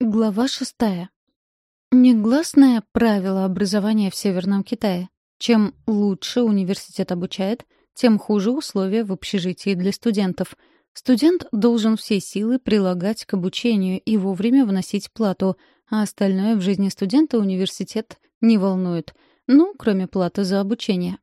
Глава шестая. Негласное правило образования в Северном Китае. Чем лучше университет обучает, тем хуже условия в общежитии для студентов. Студент должен все силы прилагать к обучению и вовремя вносить плату, а остальное в жизни студента университет не волнует. Ну, кроме платы за обучение.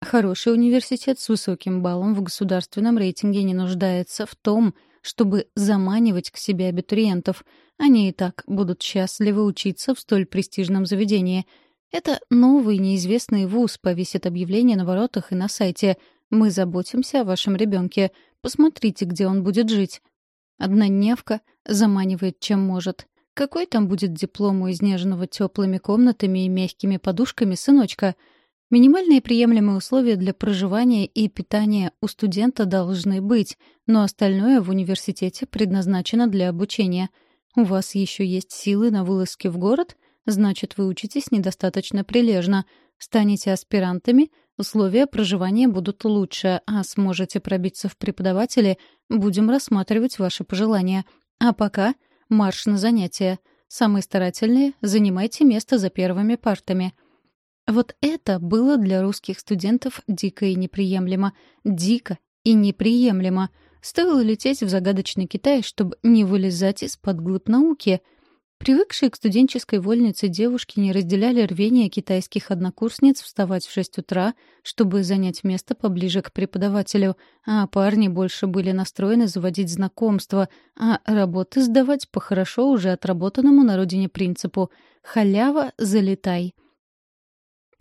Хороший университет с высоким баллом в государственном рейтинге не нуждается в том, чтобы заманивать к себе абитуриентов. Они и так будут счастливы учиться в столь престижном заведении. Это новый неизвестный вуз, повесит объявление на воротах и на сайте. «Мы заботимся о вашем ребенке. Посмотрите, где он будет жить». Однодневка заманивает чем может. Какой там будет диплом у изнеженного теплыми комнатами и мягкими подушками сыночка — Минимальные приемлемые условия для проживания и питания у студента должны быть, но остальное в университете предназначено для обучения. У вас еще есть силы на вылазки в город? Значит, вы учитесь недостаточно прилежно. Станете аспирантами, условия проживания будут лучше, а сможете пробиться в преподаватели, будем рассматривать ваши пожелания. А пока марш на занятия. Самые старательные — занимайте место за первыми партами — вот это было для русских студентов дико и неприемлемо. Дико и неприемлемо. Стоило лететь в загадочный Китай, чтобы не вылезать из-под глыб науки. Привыкшие к студенческой вольнице девушки не разделяли рвения китайских однокурсниц вставать в шесть утра, чтобы занять место поближе к преподавателю, а парни больше были настроены заводить знакомства, а работы сдавать по хорошо уже отработанному на родине принципу «халява, залетай».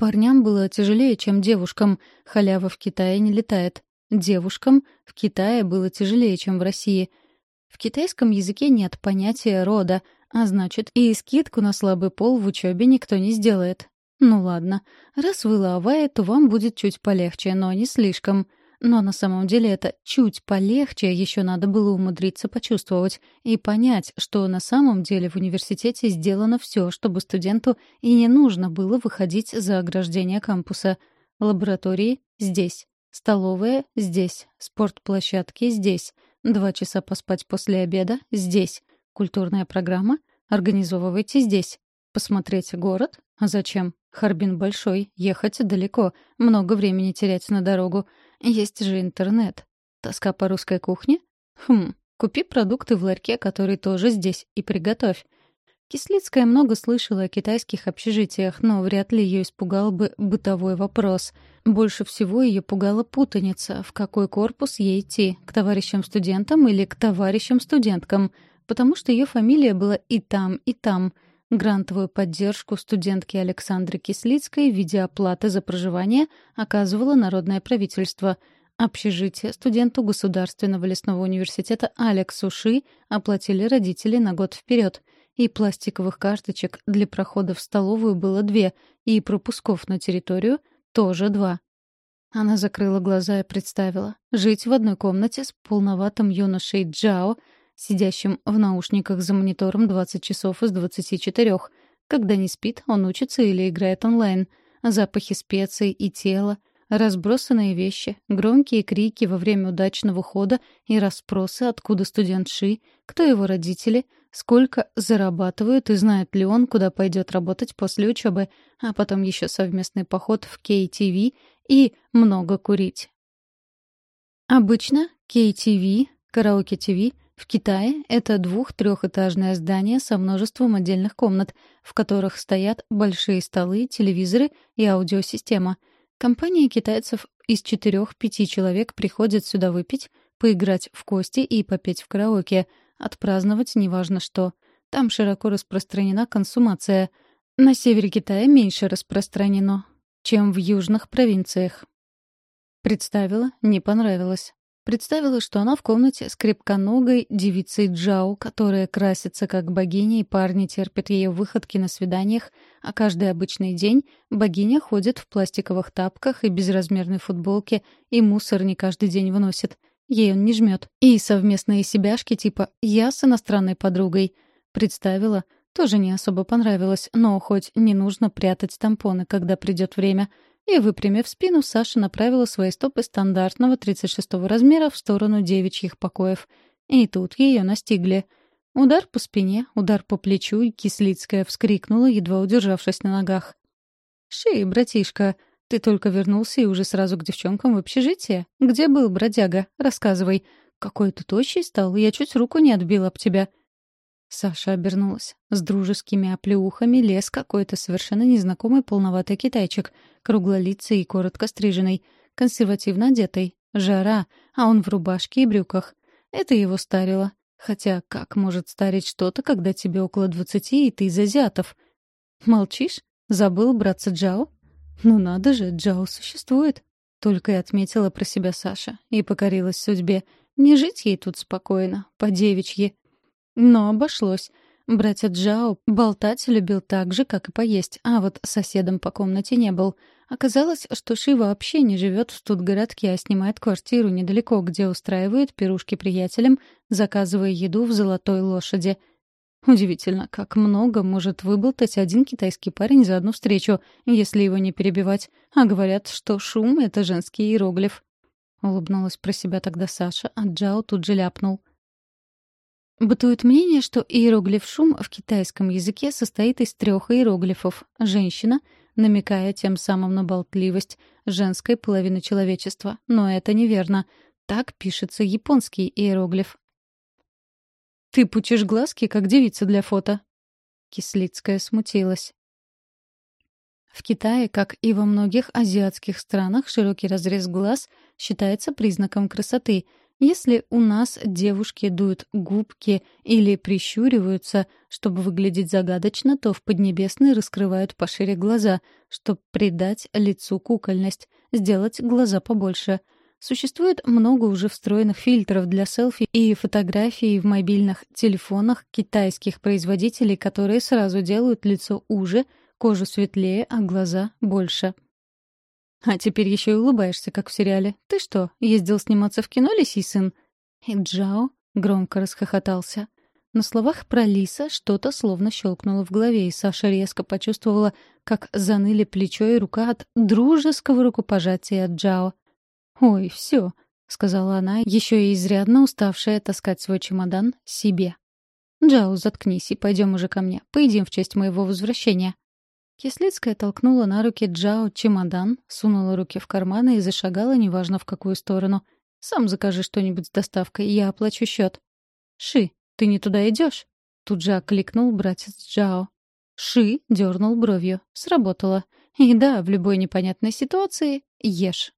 Парням было тяжелее, чем девушкам. Халява в Китае не летает. Девушкам в Китае было тяжелее, чем в России. В китайском языке нет понятия рода, а значит, и скидку на слабый пол в учебе никто не сделает. Ну ладно, раз вы лавая, то вам будет чуть полегче, но не слишком. Но на самом деле это чуть полегче еще надо было умудриться почувствовать и понять, что на самом деле в университете сделано все, чтобы студенту и не нужно было выходить за ограждение кампуса. Лаборатории — здесь, столовая — здесь, спортплощадки — здесь, два часа поспать после обеда — здесь, культурная программа — организовывайте здесь. Посмотреть город? А зачем? Харбин большой, ехать далеко, много времени терять на дорогу — есть же интернет. Тоска по русской кухне? Хм, купи продукты в ларьке, который тоже здесь, и приготовь. Кислицкая много слышала о китайских общежитиях, но вряд ли ее испугал бы бытовой вопрос. Больше всего ее пугала путаница, в какой корпус ей идти, к товарищам-студентам или к товарищам-студенткам, потому что ее фамилия была и там, и там — Грантовую поддержку студентки Александры Кислицкой в виде оплаты за проживание оказывало Народное правительство. Общежитие студенту Государственного лесного университета Алексу Ши оплатили родители на год вперед. И пластиковых карточек для прохода в столовую было две, и пропусков на территорию тоже два. Она закрыла глаза и представила. Жить в одной комнате с полноватым юношей Джао — сидящим в наушниках за монитором 20 часов из 24. Когда не спит, он учится или играет онлайн. Запахи специй и тела, разбросанные вещи, громкие крики во время удачного хода и расспросы, откуда студент Ши, кто его родители, сколько зарабатывают и знает ли он, куда пойдет работать после учебы, а потом еще совместный поход в KTV и много курить. Обычно KTV, караоке-ТВ в Китае это двух-трехэтажное здание со множеством отдельных комнат, в которых стоят большие столы, телевизоры и аудиосистема. Компания китайцев из четырех-пяти человек приходит сюда выпить, поиграть в кости и попеть в караоке, отпраздновать неважно что. Там широко распространена консумация. На севере Китая меньше распространено, чем в южных провинциях. Представила, не понравилось. Представила, что она в комнате с крепконогой девицей Джао, которая красится как богиня, и парни терпят ее выходки на свиданиях, а каждый обычный день богиня ходит в пластиковых тапках и безразмерной футболке, и мусор не каждый день выносит. Ей он не жмет. И совместные себяшки типа «я с иностранной подругой». Представила, тоже не особо понравилось, но хоть не нужно прятать тампоны, когда придет время — и, выпрямив спину, Саша направила свои стопы стандартного 36-го размера в сторону девичьих покоев. И тут ее настигли. Удар по спине, удар по плечу, и Кислицкая вскрикнула, едва удержавшись на ногах. «Шей, братишка, ты только вернулся и уже сразу к девчонкам в общежитие? Где был, бродяга? Рассказывай. Какой ты тощий стал, я чуть руку не отбила об тебя». Саша обернулась. С дружескими оплеухами лез какой-то совершенно незнакомый полноватый китайчик, круглолицый и коротко стриженный, консервативно одетый. Жара, а он в рубашке и брюках. Это его старило. Хотя как может старить что-то, когда тебе около двадцати, и ты из азиатов? Молчишь? Забыл братца Джао? Ну надо же, Джао существует. Только и отметила про себя Саша. И покорилась судьбе. Не жить ей тут спокойно, по-девичьи. Но обошлось. Братья Джао болтать любил так же, как и поесть, а вот соседом по комнате не был. Оказалось, что Ши вообще не живет в студгородке, а снимает квартиру недалеко, где устраивает пирушки приятелям, заказывая еду в «Золотой лошади». Удивительно, как много может выболтать один китайский парень за одну встречу, если его не перебивать. А говорят, что шум — это женский иероглиф. Улыбнулась про себя тогда Саша, а Джао тут же ляпнул — Бытует мнение, что иероглиф «шум» в китайском языке состоит из трех иероглифов «женщина», намекая тем самым на болтливость женской половины человечества. Но это неверно. Так пишется японский иероглиф. «Ты пучишь глазки, как девица для фото». Кислицкая смутилась. В Китае, как и во многих азиатских странах, широкий разрез глаз считается признаком красоты — если у нас девушки дуют губки или прищуриваются, чтобы выглядеть загадочно, то в Поднебесной раскрывают пошире глаза, чтобы придать лицу кукольность, сделать глаза побольше. Существует много уже встроенных фильтров для селфи и фотографий в мобильных телефонах китайских производителей, которые сразу делают лицо уже, кожу светлее, а глаза больше. А теперь еще и улыбаешься, как в сериале. Ты что, ездил сниматься в кино, лисий сын?» И Джао громко расхохотался. На словах про лиса что-то словно щелкнуло в голове, и Саша резко почувствовала, как заныли плечо и рука от дружеского рукопожатия от Джао. «Ой, все», — сказала она, еще и изрядно уставшая таскать свой чемодан себе. «Джао, заткнись и пойдем уже ко мне. Поедим в честь моего возвращения». Кислицкая толкнула на руки Джао чемодан, сунула руки в карманы и зашагала неважно в какую сторону. «Сам закажи что-нибудь с доставкой, я оплачу счет». «Ши, ты не туда идешь? Тут же окликнул братец Джао. Ши дернул бровью. Сработало. И да, в любой непонятной ситуации ешь.